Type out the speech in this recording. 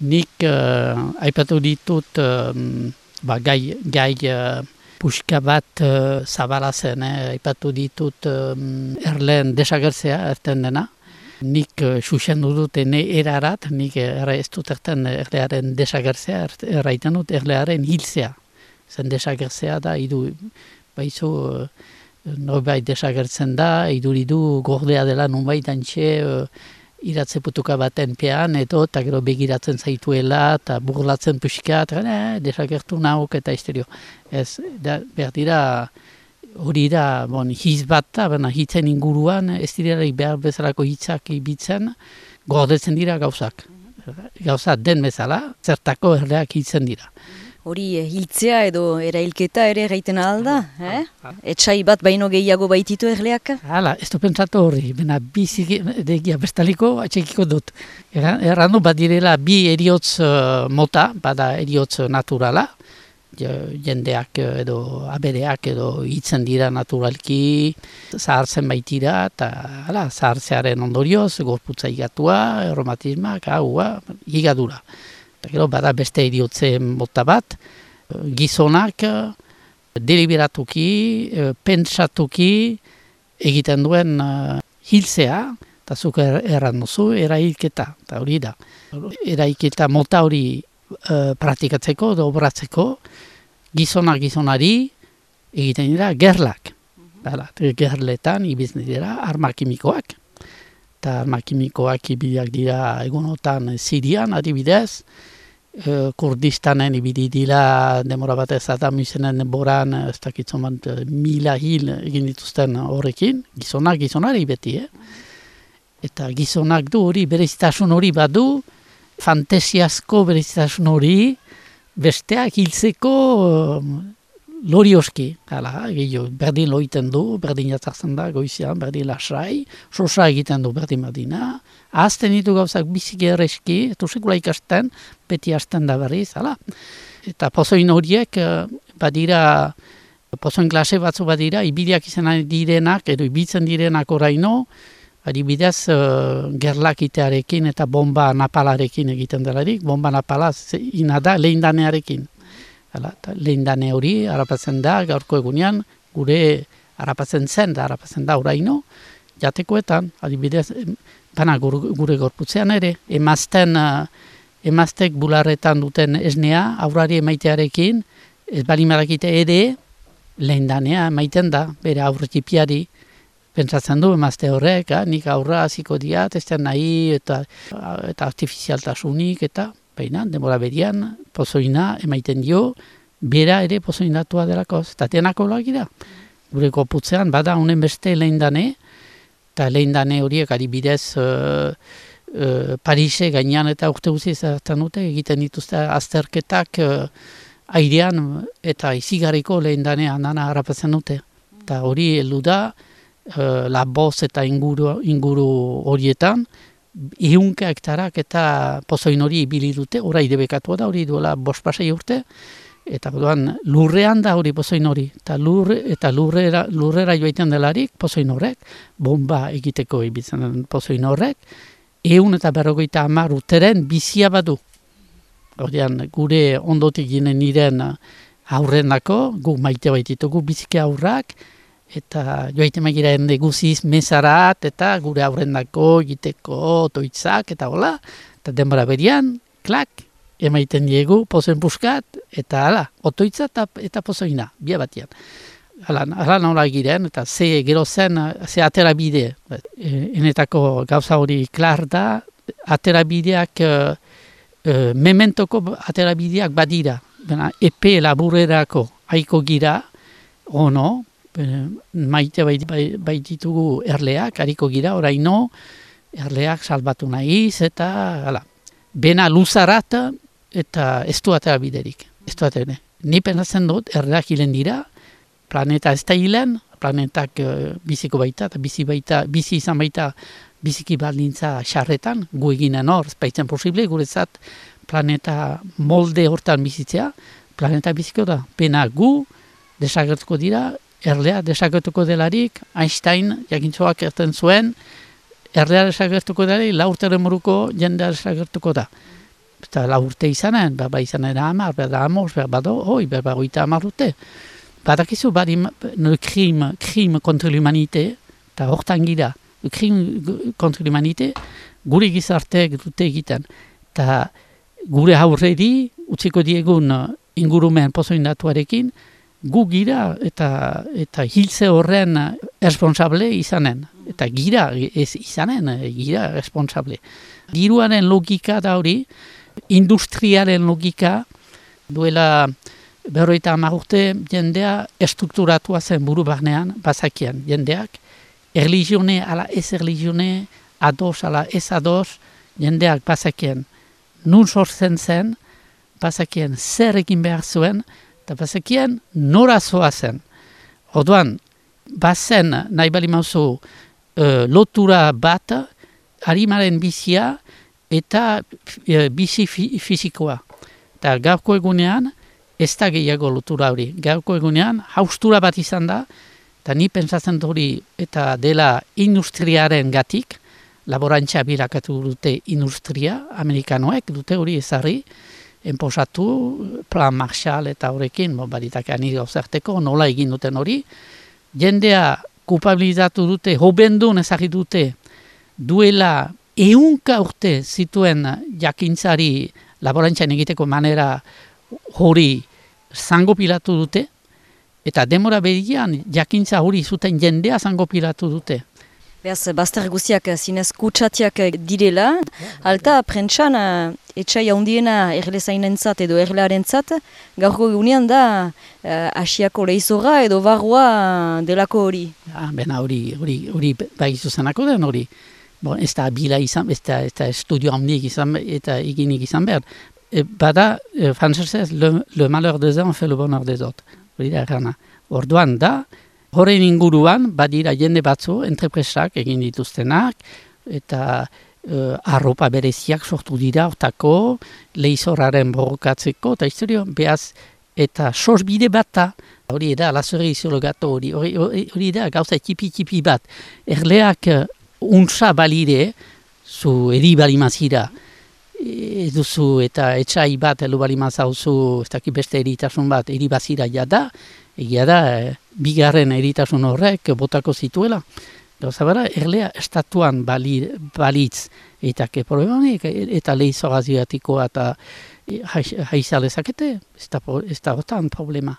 nik uh, aipatu ditut um, ba, gai, gai uh, puxka bat uh, zabala zen, eh? aipatu ditut um, erleen desagertzea erten dena. Nik uh, xuxendu dut ene erarat, nik erra ez dut erten erlearen desagertzea, erraiten dut erlearen hiltzea. Zen desagertzea da, idu, baizu, uh, norbait desagertzen da, iduridu gordea dela nunbait antxe, uh, iratze putuka baten pean, edo, eta gero begiratzen zaituela, eta burlatzen puxka, eta ne, desagertu nauk, eta isterio. Ez, da, behar dira, hori da, bon, hiz bat baina hitzen inguruan, ez dira behar bezalako hitzak ibitzen, gordetzen dira gauzak. Gauza den bezala, zertako erleak hitzen dira hori eh, hiltzea edo erailketa ere gaiten alda, eh? Etxai bat baino gehiago baititu erleak? Hala, ez du pentsatu hori, bena bizi degia bestaliko atxekiko dut. Errandu bat direla bi eriotz uh, mota, bada eriotz naturala, jendeak edo abereak edo hitzen dira naturalki, zahartzen baitira, eta hala, zahartzearen ondorioz, gorputza igatua, aromatismak, haua, higadura. Eta gero, bada beste idiotze mota bat, gizonak deliberatuki, eh, pentsatuki egiten duen hiltzea, eta zuk er, erran duzu, erailketa, eta hori da. Erailketa mota hori uh, praktikatzeko, dobratzeko, gizonak gizonari egiten dira gerlak. Hala, gerletan ibizen dira armakimikoak. Eta armakimikoak ibiak dira egunotan Sirian, adibidez, Eh, Kurdistanen ibili dira demora bat ez eta misenen boran ez dakitzen bat eh, mila hil egin dituzten horrekin, gizonak gizonari beti, eh? Eta gizonak du hori berezitasun hori badu, fantesiazko berezitasun hori, besteak hiltzeko lori oski, hala, gehiago, berdin loiten du, berdin jatzartzen da, goizian, berdin lasai, sosa egiten du berdin badina, azten ditu gauzak biziki erreski, etu sekula ikasten, beti hasten da berriz, hala. Eta pozoin horiek, eh, badira, pozoin klase batzu badira, ibideak izan direnak, edo ibitzen direnak oraino, adibidez, uh, gerlakitearekin eta bomba napalarekin egiten delarik, bomba napala inada lehindanearekin. Hala, lehen dane hori, harapatzen da, gaurko egunean, gure harapatzen zen da, harapatzen da, oraino, jatekoetan, adibidez, bana gure, gorputzean ere, emazten, uh, emaztek bularretan duten esnea, aurrari emaitearekin, ez bali marakite ere, lehen danea emaiten da, bere aurrekipiari, pentsatzen du emazte horrek, ah, nik aurra hasiko diat, ez nahi, eta, eta artifizialtasunik, eta Baina, demora berian, pozoina emaiten dio, bera ere pozoinatua delako, eta tenako da. Gure koputzean, bada honen beste lehen dane, eta lehen dane horiek adibidez uh, uh, Parise gainean eta urte guzi zertan dute, egiten dituzte azterketak uh, airean eta izigarriko lehen danea nana harrapatzen dute. Eta hori heldu da, uh, la boz eta inguru, inguru horietan, ihunka hektarak eta pozoin hori ibili dute, orai debekatua da, hori duela bost pasai urte, eta duan lurrean da hori pozoin hori, eta, lurre, eta lurrera, lurrera joaiten delarik pozoin horrek, bomba egiteko ibitzen den pozoin horrek, egun eta berrogeita amar urteren bizia badu. Hordian, gure ondotik ginen niren aurrenako, gu maite baititugu bizike aurrak, eta joaite magira ende guziz mesarat eta gure aurrendako egiteko otoitzak eta hola, eta denbora berian, klak, emaiten diegu pozen buskat, eta hala, otoitza eta, eta pozoina, bia batian. Hala, hala nola giren, eta ze gero zen, ze atera bide, e, enetako gauza hori klar da, atera bideak, e, e, mementoko atera bideak badira, Bena, epe laburerako haiko gira, ono, maite baititugu bai erleak, hariko gira, oraino, erleak salbatu nahiz, eta, hala, bena luzarat, eta ez du atera biderik. Ez du atera, ni penatzen dut, erleak hilen dira, planeta ez da hilen, planetak uh, biziko baita, eta bizi, baita, bizi izan baita, biziki baldintza xarretan, gu eginen hor, baitzen posible, guretzat planeta molde hortan bizitzea, planeta biziko da, pena gu, desagertuko dira, erlea desagertuko delarik, Einstein jakintzoak erten zuen, erlea desagertuko delarik, laurteren moruko jendea desagertuko da. eta la urte izanen, berba izanen hamar, berba amos, berba do, hoi, berba goita hamar urte. Badakizu, badi, no krim, krim kontra l'humanite, eta hortan gira, krim kontra l'humanite, gure gizarteek dute egiten. Eta gure haurreri, utziko diegun ingurumen pozoindatuarekin, gu gira eta eta hiltze horren responsable izanen. Eta gira ez izanen, gira responsable. Diruaren logika da hori, industriaren logika, duela berroita amagurte jendea estrukturatua zen buru barnean, bazakian jendeak, erligione ala ez erligione, ados ala ez ados, jendeak bazakien nun sortzen zen, bazakien zer egin behar zuen, eta bazakien nora zen. Oduan, bazen nahi bali mauzu uh, lotura bat, harimaren bizia eta uh, bizi fizikoa. Eta gaurko egunean, ez da gehiago lotura hori. Gaurko egunean, haustura bat izan da, eta ni pentsatzen hori eta dela industriaren gatik, laborantza birakatu dute industria, amerikanoek dute hori ezarri, enposatu plan Marshall eta horrekin, bo, baditak aniro zerteko, nola egin duten hori, jendea kupabilizatu dute, hobendun ezagri dute, duela eunka urte zituen jakintzari laborantzan egiteko manera hori zango pilatu dute, eta demora bedian jakintza hori zuten jendea zango pilatu dute. Beaz, bazter guziak zinez kutsatiak direla, alta prentsan uh, etxai handiena erlezainen zat edo erlearen zat, gaurko egunean da uh, asiako lehizora edo barroa delako hori. Ah, bena hori, hori, hori bai zuzenako den hori. Bon, ez da bila izan, ez da, ez da estudio handik izan eta eginik izan behar. E, bada, e, frantzesez, le, le malheur des uns fait le bonheur des autres. Hori da, errana. Orduan da, Horren inguruan, badira jende batzu, entrepresak egin dituztenak, eta uh, arropa bereziak sortu dira, otako, lehizorraren borrokatzeko, eta historio, behaz, eta sosbide bata, hori da, lazore izologato hori, hori, hori da, gauza tipi-tipi bat, erleak uh, untsa balire, zu eri balimazira, ez duzu eta etxai bat elu balimazauzu, ez dakit beste eritasun bat, eri bazira jada, egia da, eh, bigarren eritasun horrek botako zituela. Gauza bera, erlea estatuan bali, balitz eta ke problemik, eta lehizo gaziatikoa eta haizalezakete, ez da, ez da problema.